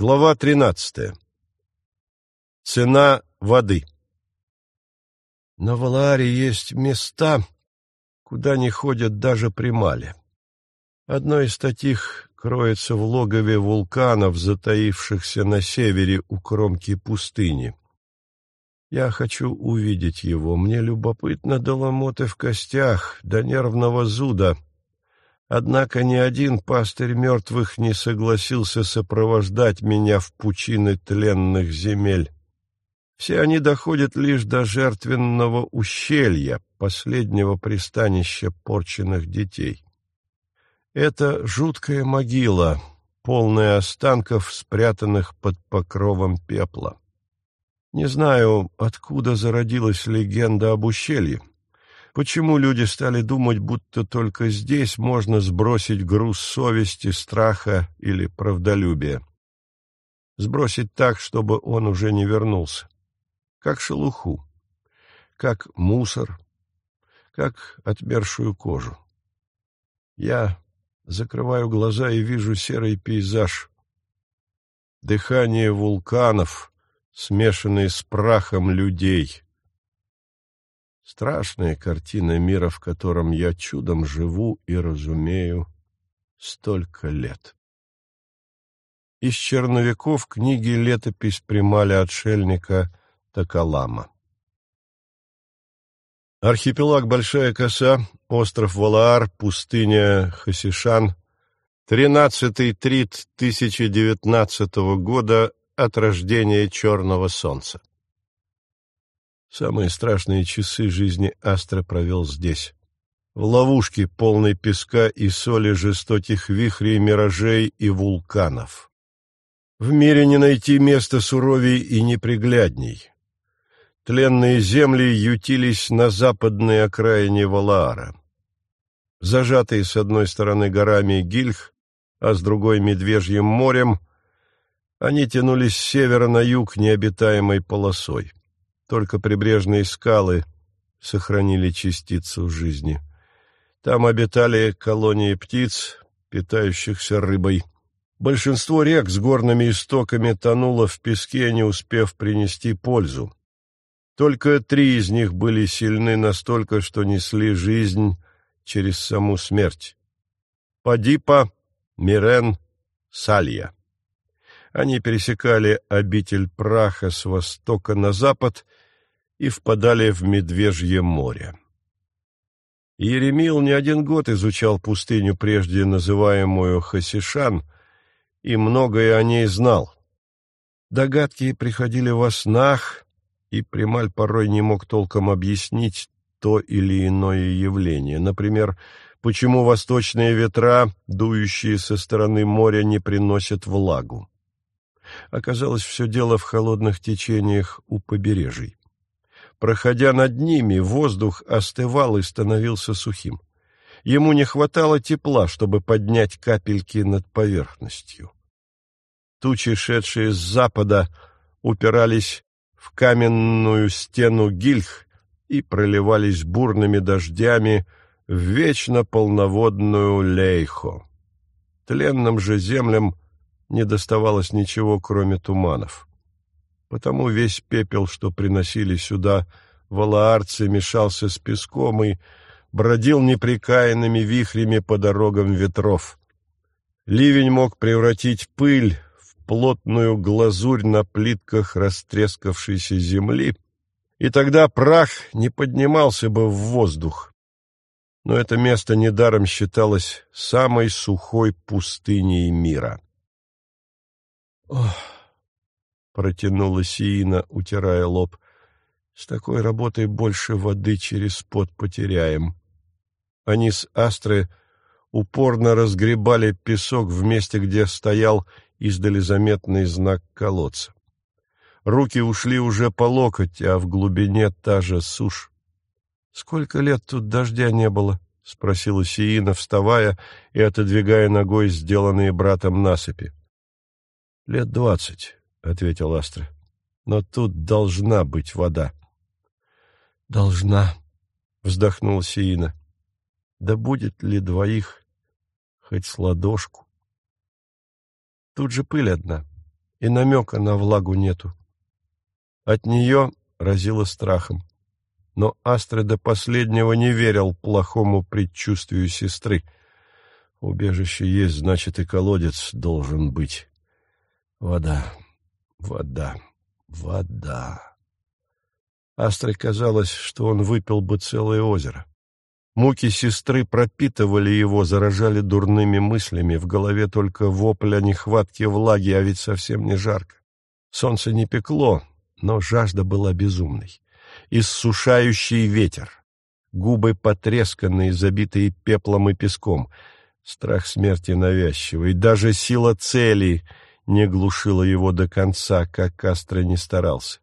Глава 13. Цена воды. На Валааре есть места, куда не ходят даже примали. Одно из таких кроется в логове вулканов, затаившихся на севере у кромки пустыни. Я хочу увидеть его. Мне любопытно до ломоты в костях, до нервного зуда — Однако ни один пастырь мертвых не согласился сопровождать меня в пучины тленных земель. Все они доходят лишь до жертвенного ущелья, последнего пристанища порченных детей. Это жуткая могила, полная останков, спрятанных под покровом пепла. Не знаю, откуда зародилась легенда об ущелье. Почему люди стали думать, будто только здесь можно сбросить груз совести, страха или правдолюбия? Сбросить так, чтобы он уже не вернулся. Как шелуху, как мусор, как отмершую кожу. Я закрываю глаза и вижу серый пейзаж. Дыхание вулканов, смешанные с прахом людей — Страшная картина мира, в котором я чудом живу и разумею столько лет. Из черновиков книги «Летопись примали отшельника Такалама». Архипелаг Большая Коса, остров Валаар, пустыня Хасишан, тринадцатый трит 1019 года от рождения Черного Солнца. Самые страшные часы жизни Астра провел здесь. В ловушке, полной песка и соли жестоких вихрей, миражей и вулканов. В мире не найти места суровей и неприглядней. Тленные земли ютились на западной окраине Валаара. Зажатые с одной стороны горами Гильх, а с другой Медвежьим морем, они тянулись с севера на юг необитаемой полосой. Только прибрежные скалы сохранили частицу жизни. Там обитали колонии птиц, питающихся рыбой. Большинство рек с горными истоками тонуло в песке, не успев принести пользу. Только три из них были сильны настолько, что несли жизнь через саму смерть. Падипа, Мирен, Салья. Они пересекали обитель праха с востока на запад и впадали в Медвежье море. Еремил не один год изучал пустыню, прежде называемую Хасишан, и многое о ней знал. Догадки приходили во снах, и Прималь порой не мог толком объяснить то или иное явление. Например, почему восточные ветра, дующие со стороны моря, не приносят влагу. Оказалось, все дело в холодных течениях у побережий. Проходя над ними, воздух остывал и становился сухим. Ему не хватало тепла, чтобы поднять капельки над поверхностью. Тучи, шедшие с запада, упирались в каменную стену гильх и проливались бурными дождями в вечно полноводную лейхо. Тленным же землям не доставалось ничего, кроме туманов. Потому весь пепел, что приносили сюда валаарцы, мешался с песком и бродил непрекаянными вихрями по дорогам ветров. Ливень мог превратить пыль в плотную глазурь на плитках растрескавшейся земли, и тогда прах не поднимался бы в воздух. Но это место недаром считалось самой сухой пустыней мира. Ох! протянула Сиина, утирая лоб. С такой работой больше воды через пот потеряем. Они с Астры упорно разгребали песок в месте, где стоял издали заметный знак колодца. Руки ушли уже по локоть, а в глубине та же сушь. — Сколько лет тут дождя не было? — спросила Сиина, вставая и отодвигая ногой сделанные братом насыпи. — Лет двадцать. — ответил Астра. — Но тут должна быть вода. — Должна, — вздохнул Сиина. — Да будет ли двоих хоть с ладошку? Тут же пыль одна. и намека на влагу нету. От нее разило страхом. Но Астре до последнего не верил плохому предчувствию сестры. Убежище есть, значит, и колодец должен быть. Вода, вода, вода. Астре казалось, что он выпил бы целое озеро. Муки сестры пропитывали его, заражали дурными мыслями, в голове только вопль о нехватке влаги, а ведь совсем не жарко. Солнце не пекло, но жажда была безумной. Иссушающий ветер, губы потресканные, забитые пеплом и песком, страх смерти навязчивый, даже сила цели не глушила его до конца, как Кастро не старался.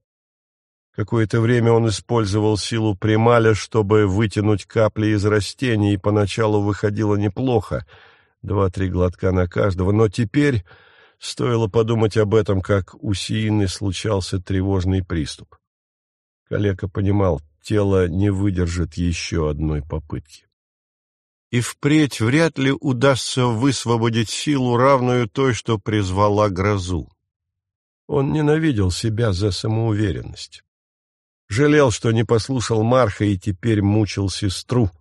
Какое-то время он использовал силу прималя, чтобы вытянуть капли из растений, и поначалу выходило неплохо, два-три глотка на каждого, но теперь стоило подумать об этом, как у Сиины случался тревожный приступ. Калека понимал, тело не выдержит еще одной попытки. И впредь вряд ли удастся высвободить силу, равную той, что призвала грозу. Он ненавидел себя за самоуверенность. Жалел, что не послушал Марха и теперь мучил сестру.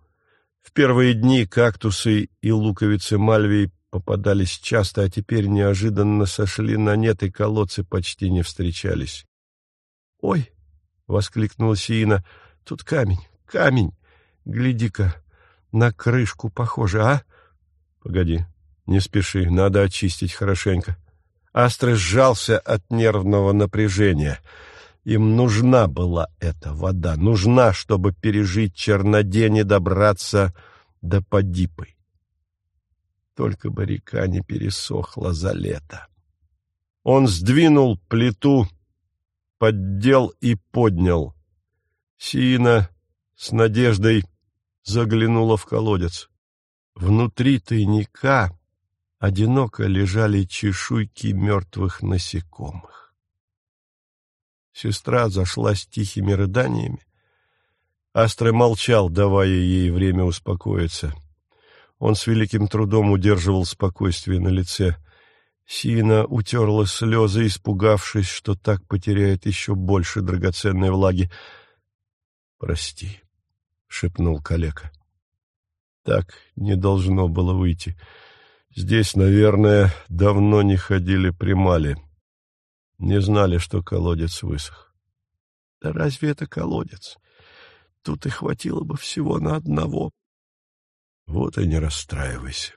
В первые дни кактусы и луковицы Мальвии попадались часто, а теперь неожиданно сошли на нет, и колодцы почти не встречались. — Ой! — воскликнула Сиина. — Тут камень, камень! Гляди-ка, на крышку похоже, а? — Погоди, не спеши, надо очистить хорошенько. Астра сжался от нервного напряжения — им нужна была эта вода, нужна, чтобы пережить чернодень и добраться до Подипы. Только бы река не пересохла за лето. Он сдвинул плиту, поддел и поднял. Сиина с надеждой заглянула в колодец. Внутри тайника одиноко лежали чешуйки мертвых насекомых. Сестра зашлась тихими рыданиями. Астре молчал, давая ей время успокоиться. Он с великим трудом удерживал спокойствие на лице. Сина утерла слезы, испугавшись, что так потеряет еще больше драгоценной влаги. «Прости», — шепнул калека. «Так не должно было выйти. Здесь, наверное, давно не ходили примали». Не знали, что колодец высох. Да разве это колодец? Тут и хватило бы всего на одного. Вот и не расстраивайся.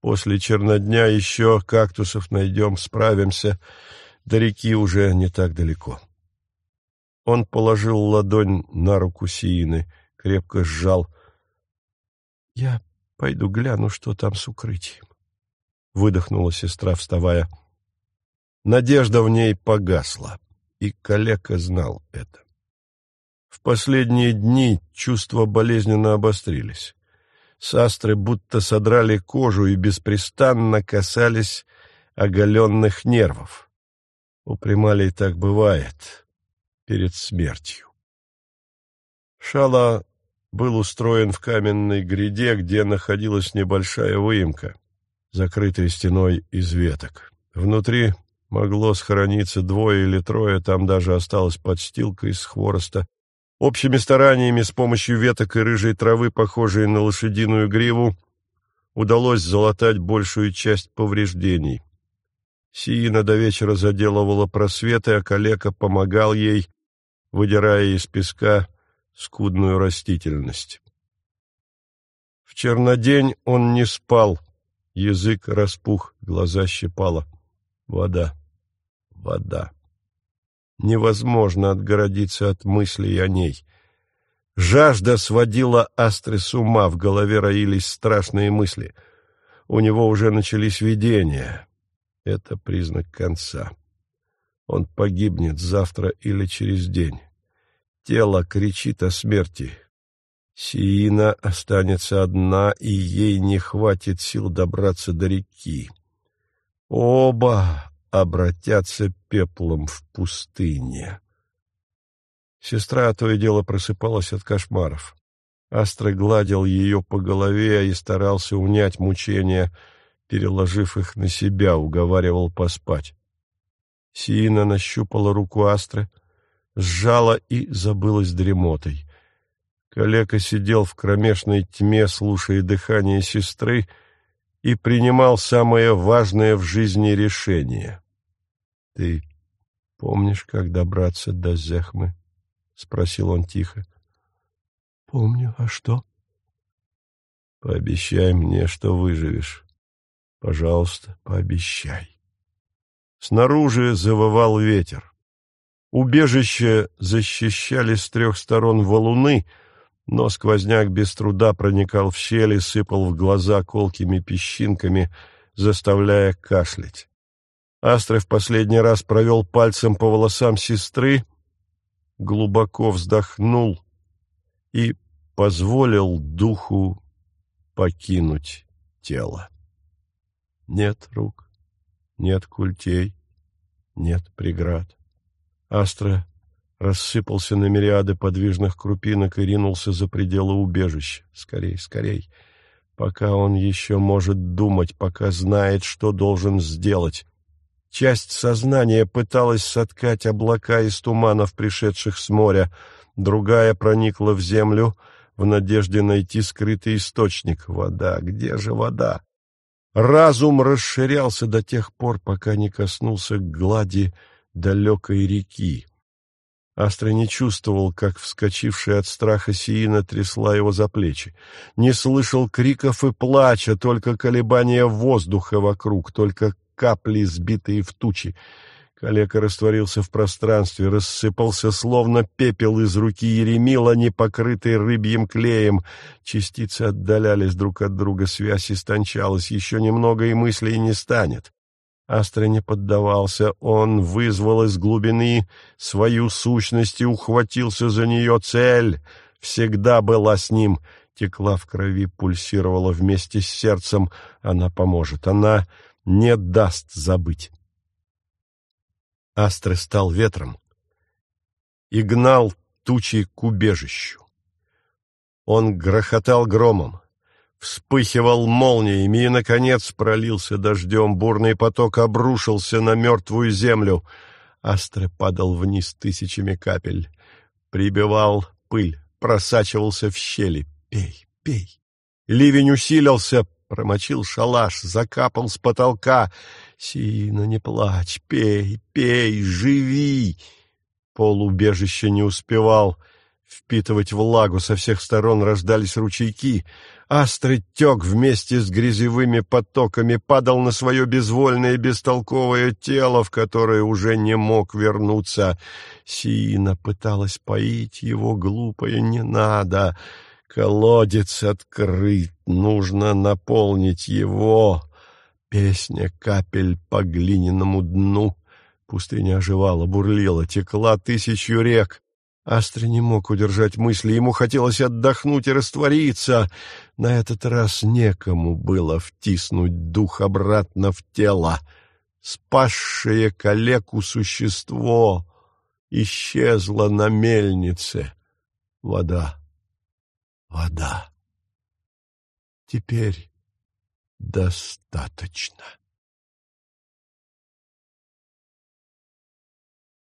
После чернодня еще кактусов найдем, справимся. До реки уже не так далеко. Он положил ладонь на руку Сиины, крепко сжал. — Я пойду гляну, что там с укрытием. Выдохнула сестра, вставая. — Надежда в ней погасла, и калека знал это. В последние дни чувства болезненно обострились. Састры будто содрали кожу и беспрестанно касались оголенных нервов. У прималей так бывает перед смертью. Шала был устроен в каменной гряде, где находилась небольшая выемка, закрытая стеной из веток. Внутри Могло схорониться двое или трое, там даже осталась подстилка из хвороста. Общими стараниями с помощью веток и рыжей травы, похожей на лошадиную гриву, удалось залатать большую часть повреждений. Сиина до вечера заделывала просветы, а калека помогал ей, выдирая из песка скудную растительность. В чернодень он не спал, язык распух, глаза щипало. Вода вода. Невозможно отгородиться от мыслей о ней. Жажда сводила Астры с ума, в голове роились страшные мысли. У него уже начались видения. Это признак конца. Он погибнет завтра или через день. Тело кричит о смерти. Сиина останется одна, и ей не хватит сил добраться до реки. Оба обратятся пеплом в пустыне. Сестра то и дело просыпалась от кошмаров. Астра гладил ее по голове и старался унять мучения, переложив их на себя, уговаривал поспать. Сиина нащупала руку Астры, сжала и забылась дремотой. Калека сидел в кромешной тьме, слушая дыхание сестры, и принимал самое важное в жизни решение. — Ты помнишь, как добраться до Зехмы? — спросил он тихо. — Помню. А что? — Пообещай мне, что выживешь. Пожалуйста, пообещай. Снаружи завывал ветер. Убежище защищали с трех сторон валуны — но сквозняк без труда проникал в щели, сыпал в глаза колкими песчинками, заставляя кашлять. Астра в последний раз провел пальцем по волосам сестры, глубоко вздохнул и позволил духу покинуть тело. Нет рук, нет культей, нет преград. Астра рассыпался на мириады подвижных крупинок и ринулся за пределы убежища. Скорей, скорей, пока он еще может думать, пока знает, что должен сделать. Часть сознания пыталась соткать облака из туманов, пришедших с моря, другая проникла в землю в надежде найти скрытый источник. Вода, где же вода? Разум расширялся до тех пор, пока не коснулся глади далекой реки. Астра не чувствовал, как вскочившая от страха Сиина трясла его за плечи. Не слышал криков и плача, только колебания воздуха вокруг, только капли, сбитые в тучи. Калека растворился в пространстве, рассыпался, словно пепел из руки Еремила, не покрытый рыбьим клеем. Частицы отдалялись друг от друга, связь истончалась, еще немного и мыслей не станет. Астра не поддавался, он вызвал из глубины свою сущность и ухватился за нее цель. Всегда была с ним, текла в крови, пульсировала вместе с сердцем. Она поможет, она не даст забыть. Астра стал ветром и гнал тучи к убежищу. Он грохотал громом, вспыхивал молниями и, наконец, пролился дождем. Бурный поток обрушился на мертвую землю. Астре падал вниз тысячами капель, прибивал пыль, просачивался в щели. «Пей, пей!» Ливень усилился, промочил шалаш, закапал с потолка. «Сина, не плачь, пей, пей, живи!» Пол убежища не успевал впитывать влагу, со всех сторон рождались ручейки. Астры тек вместе с грязевыми потоками, падал на свое безвольное бестолковое тело, в которое уже не мог вернуться. Сиина пыталась поить его, глупое не надо. Колодец открыт, нужно наполнить его. Песня капель по глиняному дну. Пустыня оживала, бурлила, текла тысячу рек. Астра не мог удержать мысли, ему хотелось отдохнуть и раствориться. На этот раз некому было втиснуть дух обратно в тело. Спасшее калеку существо исчезло на мельнице. Вода, вода. Теперь достаточно.